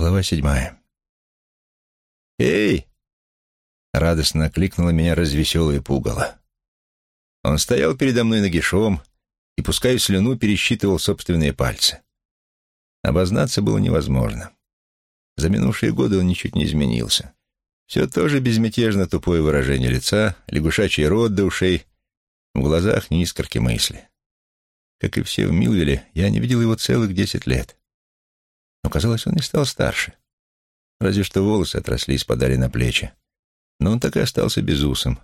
Глава седьмая. «Эй!» — радостно окликнула меня развеселое пугало. Он стоял передо мной нагишом и, пуская слюну, пересчитывал собственные пальцы. Обознаться было невозможно. За минувшие годы он ничуть не изменился. Все тоже безмятежно тупое выражение лица, лягушачий рот до ушей, в глазах ни искорки мысли. Как и все в Милвеле, я не видел его целых десять лет. Но, казалось, он не стал старше. Разве что волосы отросли и спадали на плечи. Но он так и остался безусом.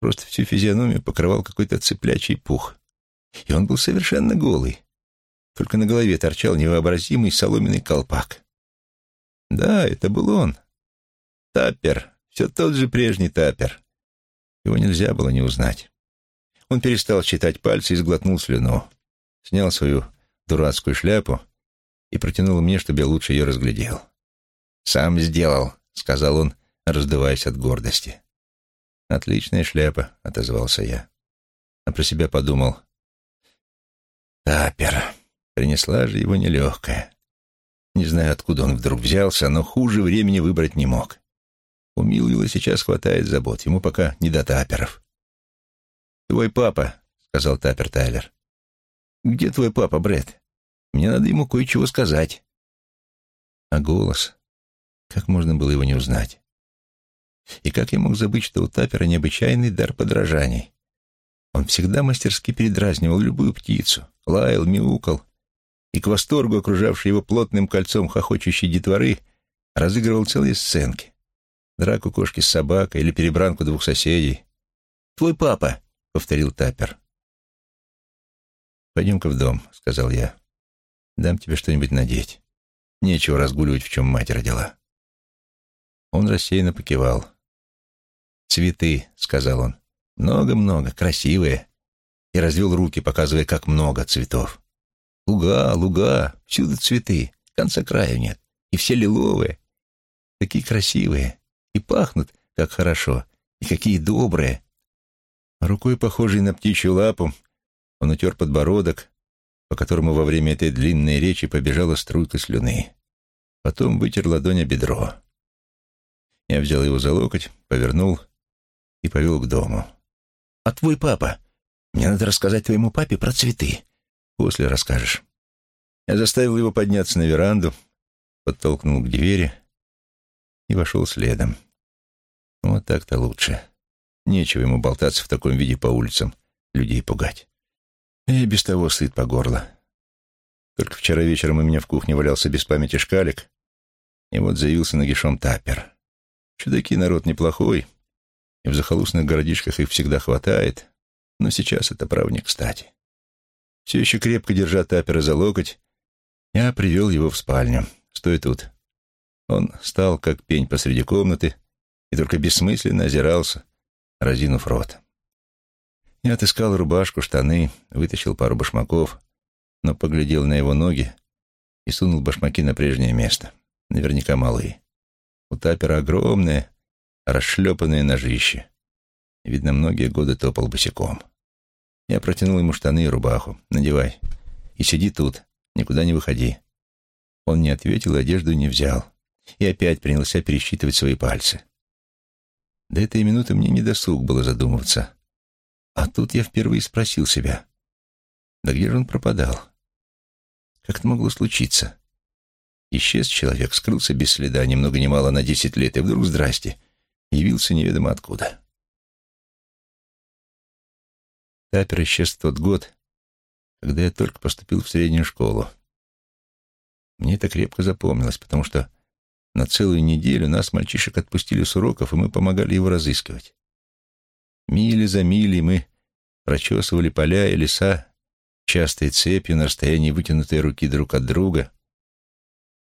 Просто всю физиономию покрывал какой-то цыплячий пух. И он был совершенно голый. Только на голове торчал невообразимый соломенный колпак. Да, это был он. Таппер. Все тот же прежний Таппер. Его нельзя было не узнать. Он перестал считать пальцы и сглотнул слюну. Снял свою дурацкую шляпу и протянул мне, чтобы я лучше ее разглядел. «Сам сделал», — сказал он, раздуваясь от гордости. «Отличная шляпа», — отозвался я. А про себя подумал. «Тапер. Принесла же его нелегкая. Не знаю, откуда он вдруг взялся, но хуже времени выбрать не мог. У Милвилла сейчас хватает забот, ему пока не до таперов». «Твой папа», — сказал Тапер Тайлер. «Где твой папа, Брэд?» Мне надо ему кое-чего сказать. А голос? Как можно было его не узнать? И как я мог забыть, что у Тапера необычайный дар подражаний? Он всегда мастерски передразнивал любую птицу, лаял, мяукал, и к восторгу, окружавшей его плотным кольцом хохочущей детворы, разыгрывал целые сценки. Драку кошки с собакой или перебранку двух соседей. «Твой папа», — повторил Тапер. «Пойдем-ка в дом», — сказал я. Дам тебе что-нибудь надеть. Нечего разгуливать, в чем мать родила». Он рассеянно покивал. «Цветы», — сказал он. «Много-много, красивые». И развел руки, показывая, как много цветов. «Луга, луга, всюду цветы, конца края нет. И все лиловые. Такие красивые. И пахнут, как хорошо. И какие добрые». Рукой, похожей на птичью лапу, он утер подбородок, по которому во время этой длинной речи побежала струйка слюны. Потом вытер ладонь о бедро. Я взял его за локоть, повернул и повел к дому. «А твой папа? Мне надо рассказать твоему папе про цветы. После расскажешь». Я заставил его подняться на веранду, подтолкнул к двери и вошел следом. Вот так-то лучше. Нечего ему болтаться в таком виде по улицам, людей пугать. И без того сыт по горло. Только вчера вечером у меня в кухне валялся без памяти шкалик, и вот заявился нагишом тапер. Чудаки народ неплохой, и в захолустных городишках их всегда хватает, но сейчас это право не кстати. Все еще крепко держа тапера за локоть, я привел его в спальню. Стой тут. Он стал, как пень посреди комнаты, и только бессмысленно озирался, разинув рот. Я отыскал рубашку, штаны, вытащил пару башмаков, но поглядел на его ноги и сунул башмаки на прежнее место. Наверняка малые. У тапера огромное, расшлепанное ножище. Видно, многие годы топал босиком. Я протянул ему штаны и рубаху. «Надевай. И сиди тут. Никуда не выходи». Он не ответил, одежду не взял. И опять принялся пересчитывать свои пальцы. До этой минуты мне не досуг было задумываться а тут я впервые спросил себя, да где же он пропадал? Как это могло случиться? Исчез человек, скрылся без следа, ни много ни мало на десять лет, и вдруг, здрасте, явился неведомо откуда. Тапер исчез в тот год, когда я только поступил в среднюю школу. Мне это крепко запомнилось, потому что на целую неделю нас, мальчишек, отпустили с уроков, и мы помогали его разыскивать. Мили за милей мы прочесывали поля и леса частой цепью на расстоянии вытянутой руки друг от друга,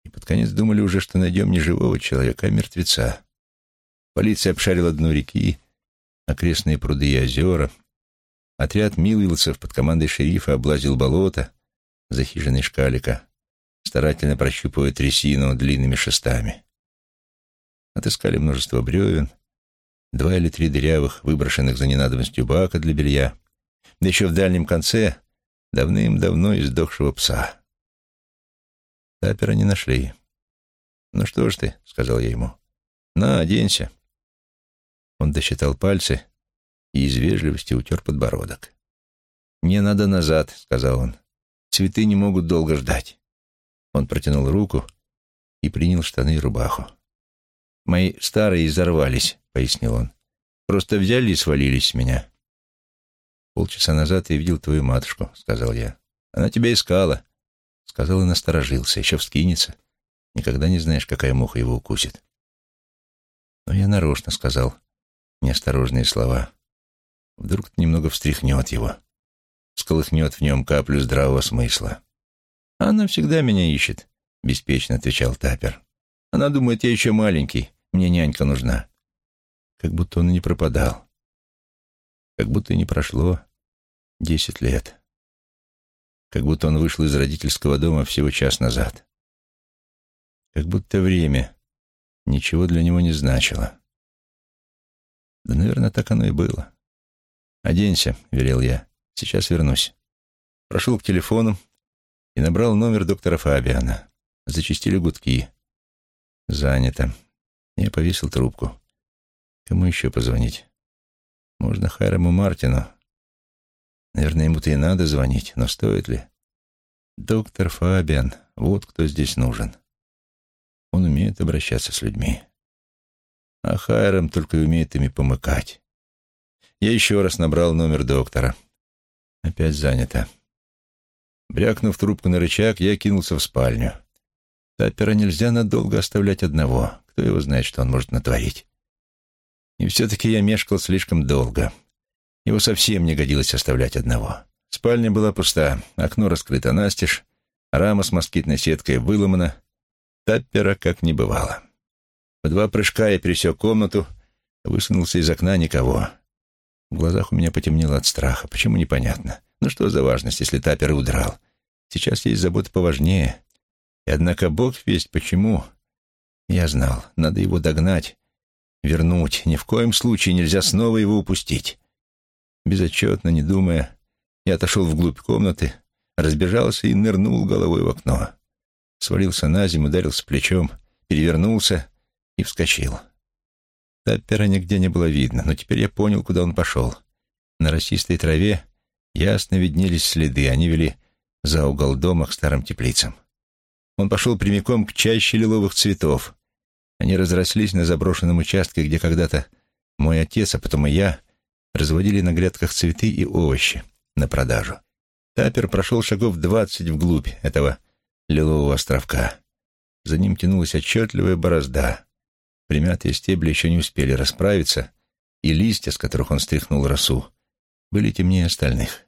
и под конец думали уже, что найдем не живого человека, а мертвеца. Полиция обшарила дно реки, окрестные пруды и озера. Отряд милвилцев под командой шерифа облазил болото за хижиной шкалика, старательно прощупывая трясину длинными шестами. Отыскали множество бревен, два или три дырявых, выброшенных за ненадобностью бака для белья, да еще в дальнем конце давным-давно издохшего пса. Тапера не нашли. «Ну что ж ты», — сказал я ему, — «на, оденься». Он досчитал пальцы и из вежливости утер подбородок. «Мне надо назад», — сказал он. «Цветы не могут долго ждать». Он протянул руку и принял штаны и рубаху. «Мои старые изорвались», — пояснил он. «Просто взяли и свалились с меня». «Полчаса назад я видел твою матушку», — сказал я. «Она тебя искала», — сказал и насторожился. «Еще вскинется. Никогда не знаешь, какая муха его укусит». Но я нарочно сказал неосторожные слова. Вдруг немного встряхнет его, сколыхнет в нем каплю здравого смысла. «Она всегда меня ищет», — беспечно отвечал Тапер. «Она думает, я еще маленький, мне нянька нужна». Как будто он и не пропадал. Как будто и не прошло десять лет. Как будто он вышел из родительского дома всего час назад. Как будто время ничего для него не значило. Да, наверное, так оно и было. «Оденься», — велел я. «Сейчас вернусь». Прошел к телефону и набрал номер доктора Фабиана. Зачистили гудки. Занято. Я повесил трубку. Кому еще позвонить? Можно Хайраму Мартину. Наверное, ему-то и надо звонить, но стоит ли? Доктор Фабиан, вот кто здесь нужен. Он умеет обращаться с людьми. А Хайрам только умеет ими помыкать. Я еще раз набрал номер доктора. Опять занято. Брякнув трубку на рычаг, я кинулся в спальню. Таппера нельзя надолго оставлять одного. Кто его знает, что он может натворить. И все-таки я мешкал слишком долго. Его совсем не годилось оставлять одного. Спальня была пуста, окно раскрыто настежь, рама с москитной сеткой выломана. Таппера как не бывало. В два прыжка я пересек комнату, высунулся из окна никого. В глазах у меня потемнело от страха. Почему, непонятно. Ну что за важность, если Таппер удрал? Сейчас есть забота поважнее. И однако Бог весть почему. Я знал, надо его догнать, вернуть. Ни в коем случае нельзя снова его упустить. Безотчетно, не думая, я отошел вглубь комнаты, разбежался и нырнул головой в окно. Свалился на землю, ударился плечом, перевернулся и вскочил. Таппера нигде не было видно, но теперь я понял, куда он пошел. На росистой траве ясно виднелись следы, они вели за угол дома к старым теплицам. Он пошел прямиком к чаще лиловых цветов. Они разрослись на заброшенном участке, где когда-то мой отец, а потом и я, разводили на грядках цветы и овощи на продажу. Таппер прошел шагов двадцать вглубь этого лилового островка. За ним тянулась отчетливая борозда. Примятые стебли еще не успели расправиться, и листья, с которых он стряхнул росу, были темнее остальных.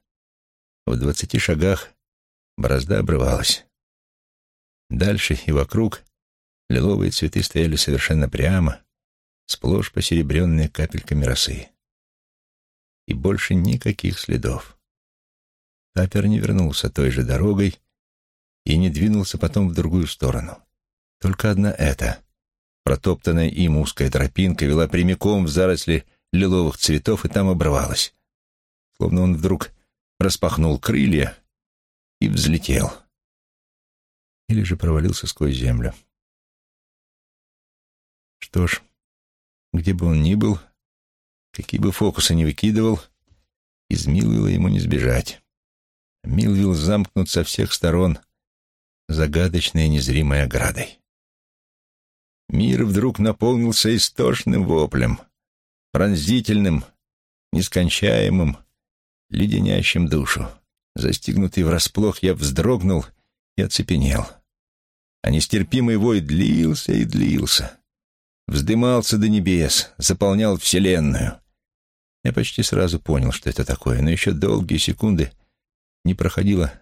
В двадцати шагах борозда обрывалась. Дальше и вокруг лиловые цветы стояли совершенно прямо, сплошь посеребренные капельками росы. И больше никаких следов. Тапер не вернулся той же дорогой и не двинулся потом в другую сторону. Только одна эта, Протоптанная им узкая тропинка вела прямиком в заросли лиловых цветов и там обрывалась. Словно он вдруг распахнул крылья и взлетел. Или же провалился сквозь землю. Что ж, где бы он ни был, какие бы фокусы ни выкидывал, из Милвилла ему не сбежать. Милвилл замкнут со всех сторон загадочной незримой оградой. Мир вдруг наполнился истошным воплем, пронзительным, нескончаемым, леденящим душу. Застигнутый врасплох, я вздрогнул и оцепенел. А нестерпимый вой длился и длился. Вздымался до небес, заполнял вселенную. Я почти сразу понял, что это такое, но еще долгие секунды не проходило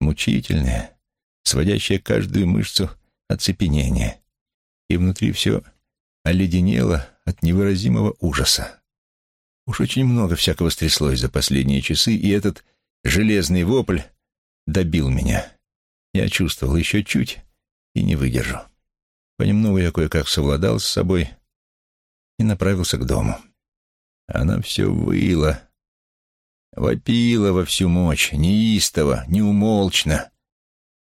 мучительное, сводящее каждую мышцу оцепенение и внутри все оледенело от невыразимого ужаса. Уж очень много всякого стряслось за последние часы, и этот железный вопль добил меня. Я чувствовал еще чуть и не выдержу. Понемногу я кое-как совладал с собой и направился к дому. Она все выла, вопила во всю мощь, неистово, неумолчно.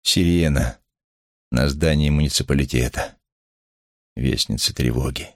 Сирена на здании муниципалитета. вестницы тревоги.